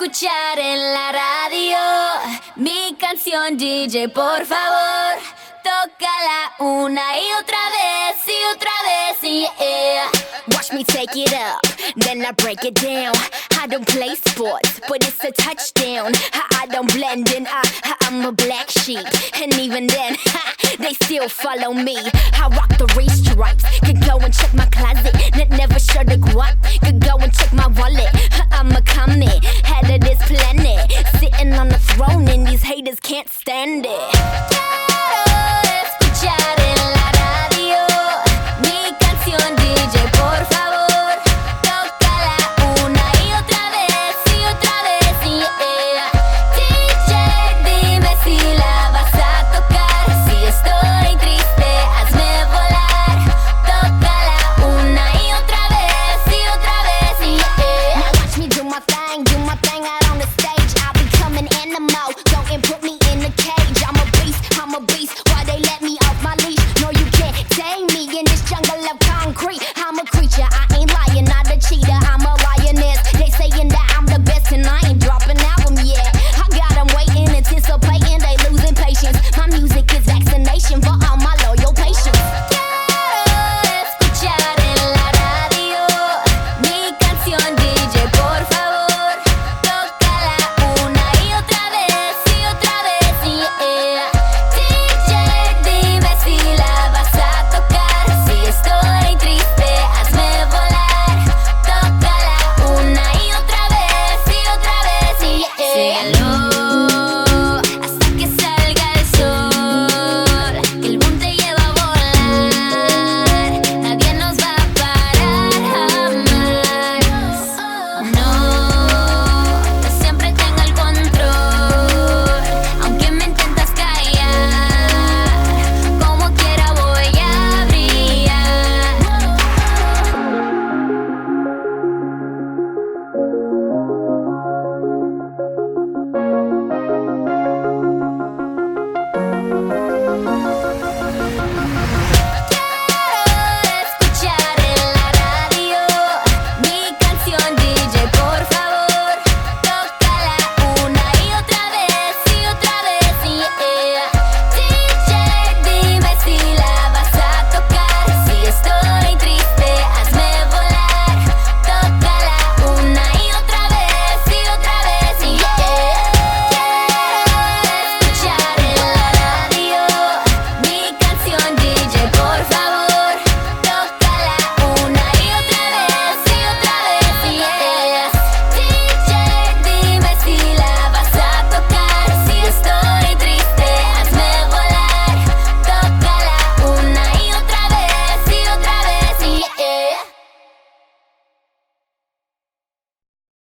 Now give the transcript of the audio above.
escuchar en la radio mi canción DJ, por favor. Tócala una y otra vez y otra vez y yeah. Watch me take it up, then I break it down. I don't play sports, but it's a touchdown. I, don't blend in, I, I'm a black sheep. And even then, they still follow me. I rock the race stripes. Could go and check my closet, never show the guap. Could go and check my wallet Quiero escuchar en la radio mi canción DJ, por favor. Tócala una y otra vez y otra vez y yeah. DJ, dime si la vas a tocar. Si estoy triste, hazme volar. Tócala una y otra vez y otra vez y yeah. Now watch me do my thing, do my thing out on the stage. I'll be coming in the mouth. Don't input me Cause they